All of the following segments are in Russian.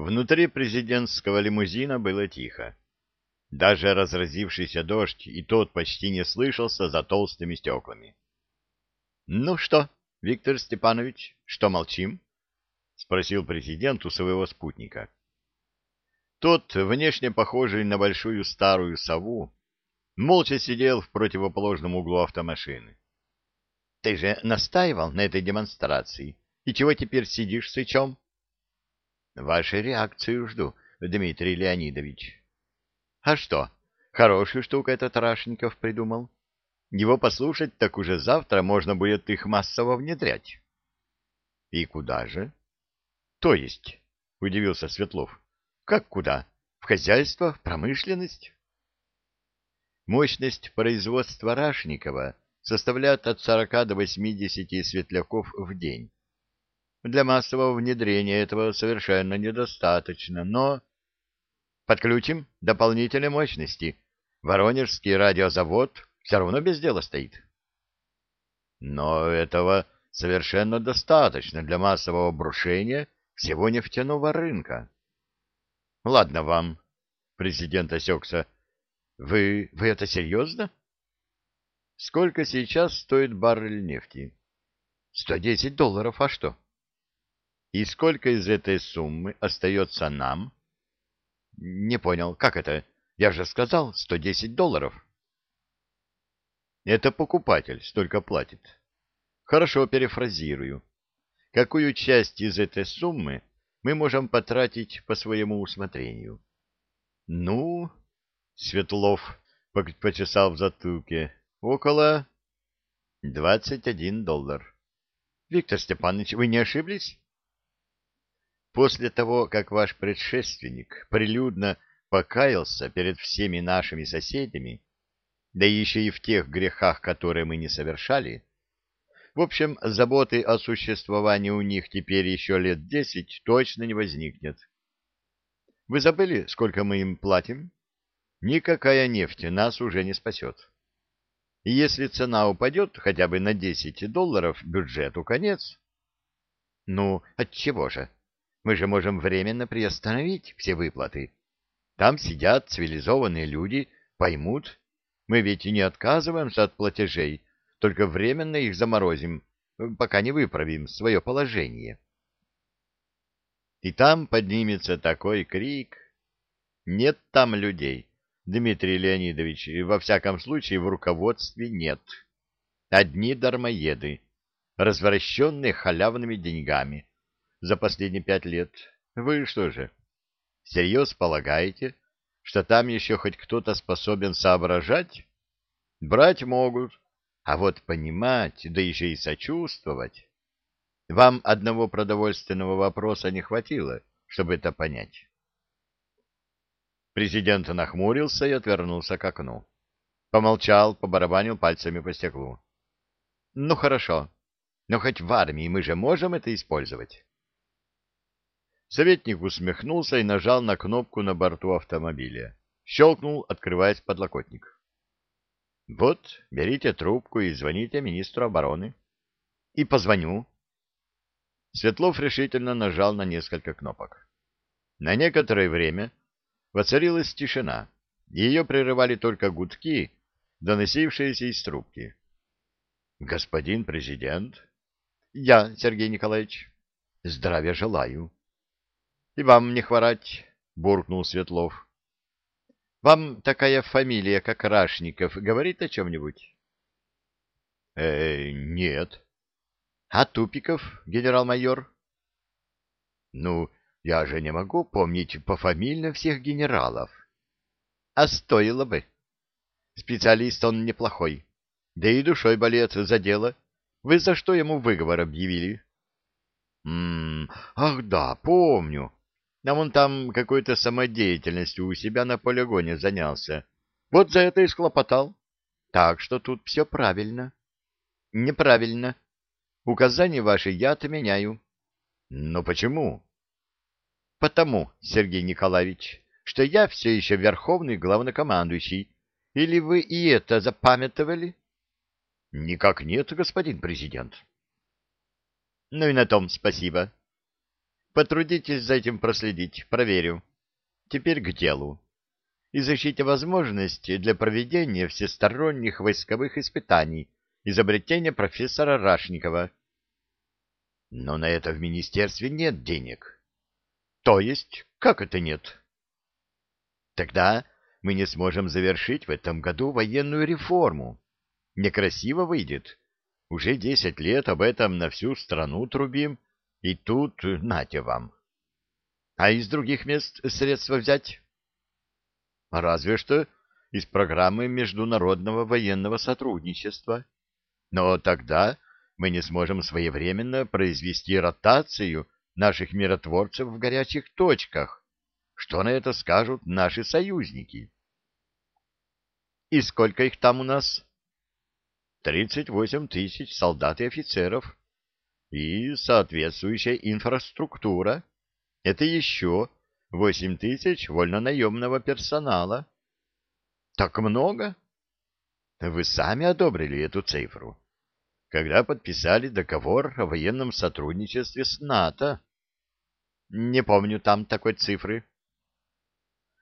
Внутри президентского лимузина было тихо. Даже разразившийся дождь и тот почти не слышался за толстыми стеклами. — Ну что, Виктор Степанович, что молчим? — спросил президент у своего спутника. Тот, внешне похожий на большую старую сову, молча сидел в противоположном углу автомашины. — Ты же настаивал на этой демонстрации. И чего теперь сидишь сычом? — Вашей реакцию жду, Дмитрий Леонидович. — А что, хорошую штуку этот Рашников придумал. Его послушать, так уже завтра можно будет их массово внедрять. — И куда же? — То есть, — удивился Светлов, — как куда? В хозяйство, в промышленность? Мощность производства Рашникова составляет от 40 до 80 светляков в день. Для массового внедрения этого совершенно недостаточно, но... Подключим дополнительные мощности. Воронежский радиозавод все равно без дела стоит. Но этого совершенно достаточно для массового обрушения всего нефтяного рынка. Ладно вам, президент осекся. Вы, вы это серьезно? Сколько сейчас стоит баррель нефти? Сто десять долларов, а что? И сколько из этой суммы остается нам? Не понял, как это? Я же сказал, 110 долларов. Это покупатель столько платит. Хорошо перефразирую. Какую часть из этой суммы мы можем потратить по своему усмотрению? Ну, Светлов почесал в затылке, около 21 доллар. Виктор Степанович, вы не ошиблись? После того, как ваш предшественник прилюдно покаялся перед всеми нашими соседями, да еще и в тех грехах, которые мы не совершали, в общем, заботы о существовании у них теперь еще лет десять точно не возникнет. Вы забыли, сколько мы им платим? Никакая нефть нас уже не спасет. И если цена упадет хотя бы на 10 долларов, бюджету конец. Ну, от чего же? Мы же можем временно приостановить все выплаты. Там сидят цивилизованные люди, поймут. Мы ведь и не отказываемся от платежей, только временно их заморозим, пока не выправим свое положение. И там поднимется такой крик. Нет там людей, Дмитрий Леонидович, во всяком случае в руководстве нет. Одни дармоеды, развращенные халявными деньгами, за последние пять лет. Вы что же, всерьез полагаете, что там еще хоть кто-то способен соображать? Брать могут, а вот понимать, да еще и сочувствовать. Вам одного продовольственного вопроса не хватило, чтобы это понять. Президент нахмурился и отвернулся к окну. Помолчал, побарабанил пальцами по стеклу. — Ну, хорошо. Но хоть в армии мы же можем это использовать. Советник усмехнулся и нажал на кнопку на борту автомобиля. Щелкнул, открываясь подлокотник. «Вот, берите трубку и звоните министру обороны». «И позвоню». Светлов решительно нажал на несколько кнопок. На некоторое время воцарилась тишина. Ее прерывали только гудки, доносившиеся из трубки. «Господин президент?» «Я, Сергей Николаевич». «Здравия желаю». И вам не хворать, — буркнул Светлов. — Вам такая фамилия, как Рашников, говорит о чем-нибудь? Э, — нет. — А Тупиков, генерал-майор? — Ну, я же не могу помнить пофамильно всех генералов. — А стоило бы. Специалист он неплохой. Да и душой болеет за дело. Вы за что ему выговор объявили? — М -м, Ах да, помню. А он там какой-то самодеятельностью у себя на полигоне занялся. Вот за это и схлопотал. Так что тут все правильно. Неправильно. Указания ваши я отменяю. Но почему? Потому, Сергей Николаевич, что я все еще верховный главнокомандующий. Или вы и это запамятовали? Никак нет, господин президент. Ну и на том спасибо. Потрудитесь за этим проследить, проверю. Теперь к делу. Изучите возможности для проведения всесторонних войсковых испытаний изобретения профессора Рашникова. Но на это в министерстве нет денег. То есть, как это нет? Тогда мы не сможем завершить в этом году военную реформу. Некрасиво выйдет. Уже десять лет об этом на всю страну трубим, и тут нате вам. А из других мест средства взять? Разве что из программы международного военного сотрудничества. Но тогда мы не сможем своевременно произвести ротацию наших миротворцев в горячих точках. Что на это скажут наши союзники? И сколько их там у нас? Тридцать восемь тысяч солдат и офицеров. И соответствующая инфраструктура. Это еще восемь тысяч вольнонаемного персонала. Так много? Вы сами одобрили эту цифру, когда подписали договор о военном сотрудничестве с НАТО. Не помню там такой цифры.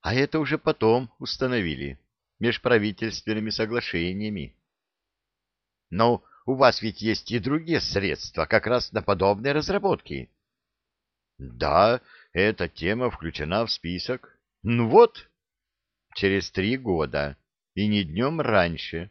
А это уже потом установили межправительственными соглашениями. Но у вас ведь есть и другие средства как раз на подобные разработки. Да, эта тема включена в список. Ну вот, через три года, и не днем раньше.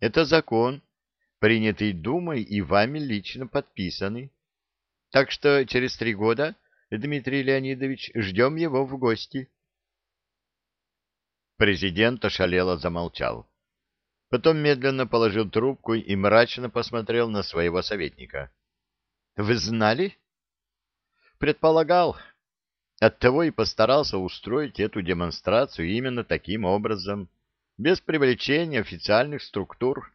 Это закон, принятый Думой и вами лично подписанный. Так что через три года, Дмитрий Леонидович, ждем его в гости. Президент ошалело замолчал. Потом медленно положил трубку и мрачно посмотрел на своего советника. — Вы знали? — Предполагал. Оттого и постарался устроить эту демонстрацию именно таким образом, без привлечения официальных структур.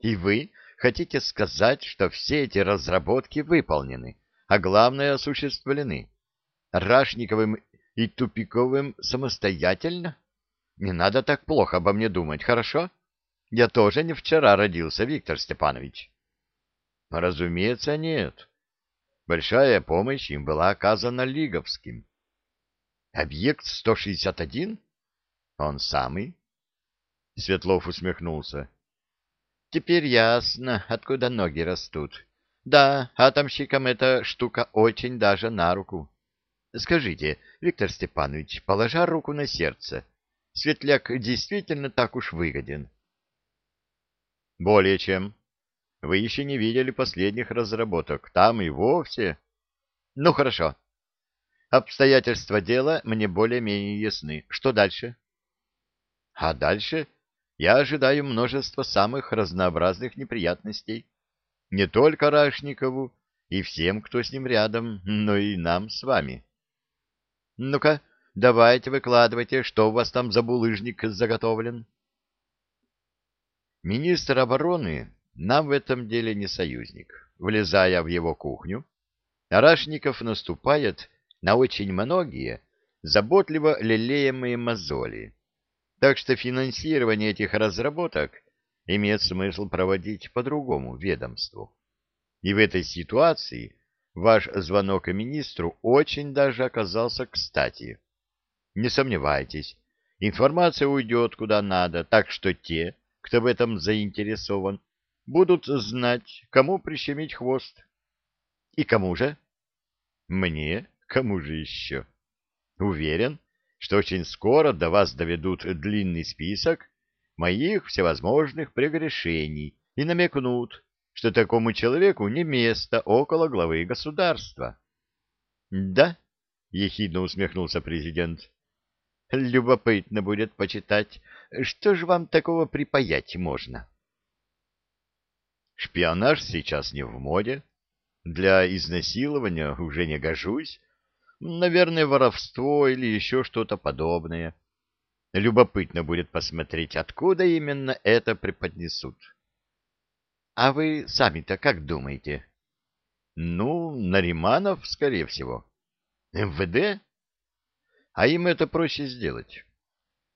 И вы хотите сказать, что все эти разработки выполнены, а главное осуществлены Рашниковым и Тупиковым самостоятельно? Не надо так плохо обо мне думать, хорошо? Я тоже не вчера родился, Виктор Степанович. Разумеется, нет. Большая помощь им была оказана Лиговским. Объект 161? Он самый? Светлов усмехнулся. Теперь ясно, откуда ноги растут. Да, атомщикам эта штука очень даже на руку. Скажите, Виктор Степанович, положа руку на сердце, — Светляк действительно так уж выгоден. Более чем. Вы еще не видели последних разработок. Там и вовсе... Ну, хорошо. Обстоятельства дела мне более-менее ясны. Что дальше? А дальше я ожидаю множество самых разнообразных неприятностей. Не только Рашникову и всем, кто с ним рядом, но и нам с вами. Ну-ка, Давайте выкладывайте, что у вас там за булыжник заготовлен. Министр обороны нам в этом деле не союзник. Влезая в его кухню, Арашников наступает на очень многие заботливо лелеемые мозоли. Так что финансирование этих разработок имеет смысл проводить по другому ведомству. И в этой ситуации ваш звонок министру очень даже оказался кстати. Не сомневайтесь, информация уйдет куда надо, так что те, кто в этом заинтересован, будут знать, кому прищемить хвост. И кому же? Мне? Кому же еще? Уверен, что очень скоро до вас доведут длинный список моих всевозможных прегрешений и намекнут, что такому человеку не место около главы государства. — Да, — ехидно усмехнулся президент, Любопытно будет почитать, что же вам такого припаять можно. Шпионаж сейчас не в моде. Для изнасилования уже не гожусь. Наверное, воровство или еще что-то подобное. Любопытно будет посмотреть, откуда именно это преподнесут. А вы сами-то как думаете? Ну, Нариманов, скорее всего. МВД? А им это проще сделать.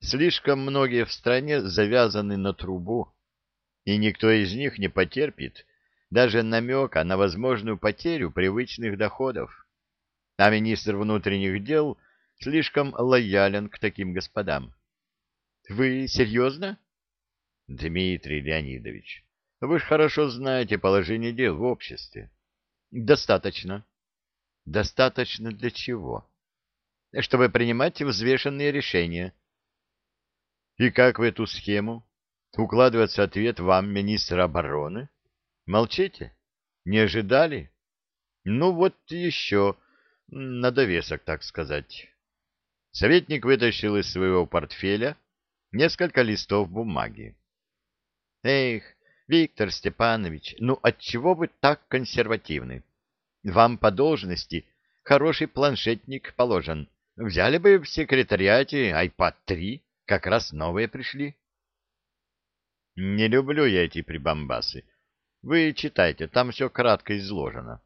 Слишком многие в стране завязаны на трубу, и никто из них не потерпит даже намека на возможную потерю привычных доходов. а министр внутренних дел слишком лоялен к таким господам. — Вы серьезно? — Дмитрий Леонидович, вы же хорошо знаете положение дел в обществе. — Достаточно. — Достаточно для чего? — Чтобы принимать взвешенные решения. — И как в эту схему укладывается ответ вам, министр обороны? Молчите? Не ожидали? Ну вот еще, на довесок, так сказать. Советник вытащил из своего портфеля несколько листов бумаги. Эх, Виктор Степанович, ну отчего вы так консервативны? Вам по должности хороший планшетник положен. Взяли бы в секретариате iPad 3, как раз новые пришли. Не люблю я эти прибамбасы. Вы читайте, там все кратко изложено.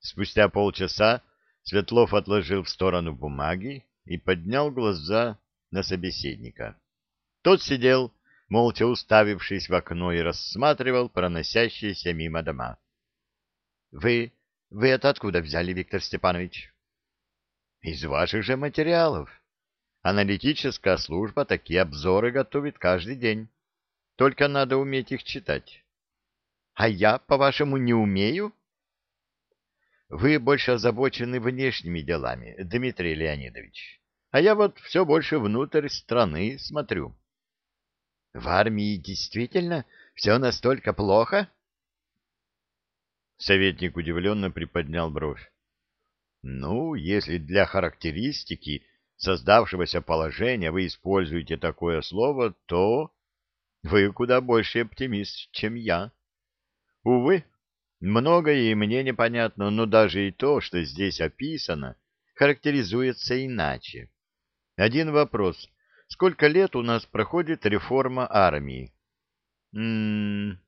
Спустя полчаса Светлов отложил в сторону бумаги и поднял глаза на собеседника. Тот сидел, молча уставившись в окно и рассматривал проносящиеся мимо дома. — Вы... вы это откуда взяли, Виктор Степанович? — Из ваших же материалов. Аналитическая служба такие обзоры готовит каждый день. Только надо уметь их читать. — А я, по-вашему, не умею? — Вы больше озабочены внешними делами, Дмитрий Леонидович. А я вот все больше внутрь страны смотрю. — В армии действительно все настолько плохо? Советник удивленно приподнял бровь. — Ну, если для характеристики создавшегося положения вы используете такое слово, то... Вы куда больше оптимист, чем я. Увы, многое и мне непонятно, но даже и то, что здесь описано, характеризуется иначе. Один вопрос. Сколько лет у нас проходит реформа армии? Ммм,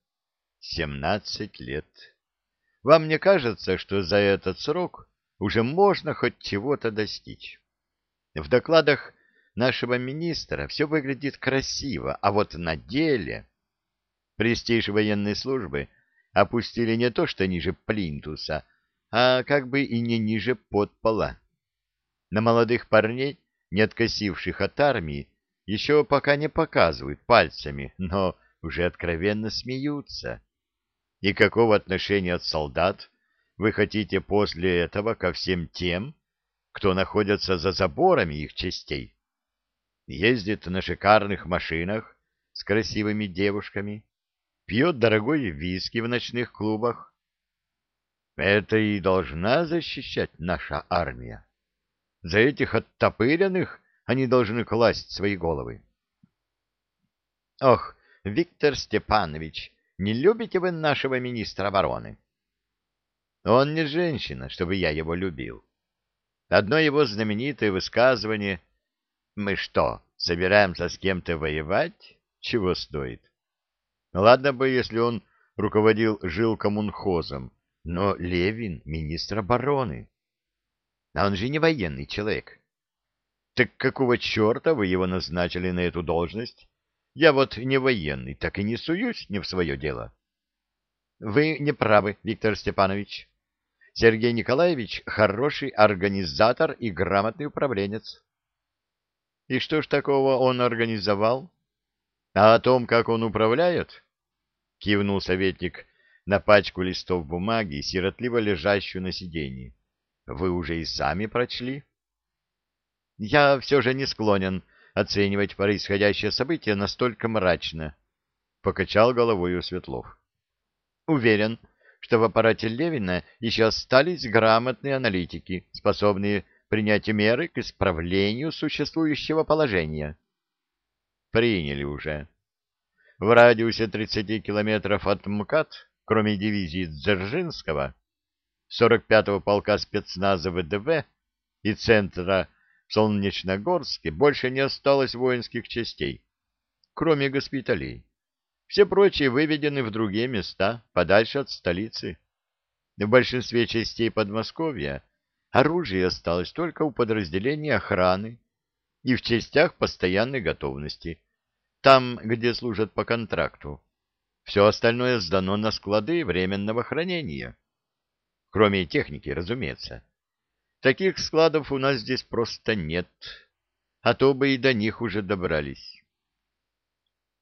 семнадцать лет. Вам не кажется, что за этот срок уже можно хоть чего-то достичь? В докладах нашего министра все выглядит красиво, а вот на деле престиж военной службы опустили не то что ниже плинтуса, а как бы и не ниже подпола. На молодых парней, не откосивших от армии, еще пока не показывают пальцами, но уже откровенно смеются. И какого отношения от солдат вы хотите после этого ко всем тем, кто находится за заборами их частей? ездит на шикарных машинах с красивыми девушками, пьет дорогой виски в ночных клубах. Это и должна защищать наша армия. За этих оттопыренных они должны класть свои головы. Ох, Виктор Степанович, не любите вы нашего министра обороны? Он не женщина, чтобы я его любил. Одно его знаменитое высказывание мы что, собираемся с кем-то воевать? Чего стоит? Ладно бы, если он руководил жилкоммунхозом, но Левин — министр обороны. А он же не военный человек. Так какого черта вы его назначили на эту должность? Я вот не военный, так и не суюсь не в свое дело. Вы не правы, Виктор Степанович. Сергей Николаевич — хороший организатор и грамотный управленец. И что ж такого он организовал? А о том, как он управляет? Кивнул советник на пачку листов бумаги, сиротливо лежащую на сиденье. Вы уже и сами прочли? Я все же не склонен оценивать происходящее событие настолько мрачно, покачал головой Светлов. Уверен, что в аппарате Левина еще остались грамотные аналитики, способные принять меры к исправлению существующего положения. Приняли уже. В радиусе 30 километров от МКАД, кроме дивизии Дзержинского, 45-го полка спецназа ВДВ и центра в Солнечногорске больше не осталось воинских частей, кроме госпиталей. Все прочие выведены в другие места, подальше от столицы. В большинстве частей Подмосковья Оружие осталось только у подразделений охраны и в частях постоянной готовности, там, где служат по контракту. Все остальное сдано на склады временного хранения. Кроме техники, разумеется. Таких складов у нас здесь просто нет, а то бы и до них уже добрались.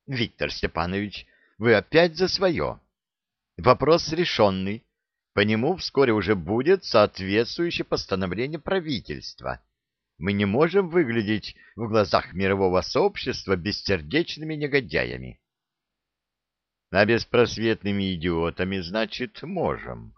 Виктор Степанович, вы опять за свое. Вопрос решенный. По нему вскоре уже будет соответствующее постановление правительства. Мы не можем выглядеть в глазах мирового сообщества бессердечными негодяями. А беспросветными идиотами, значит, можем.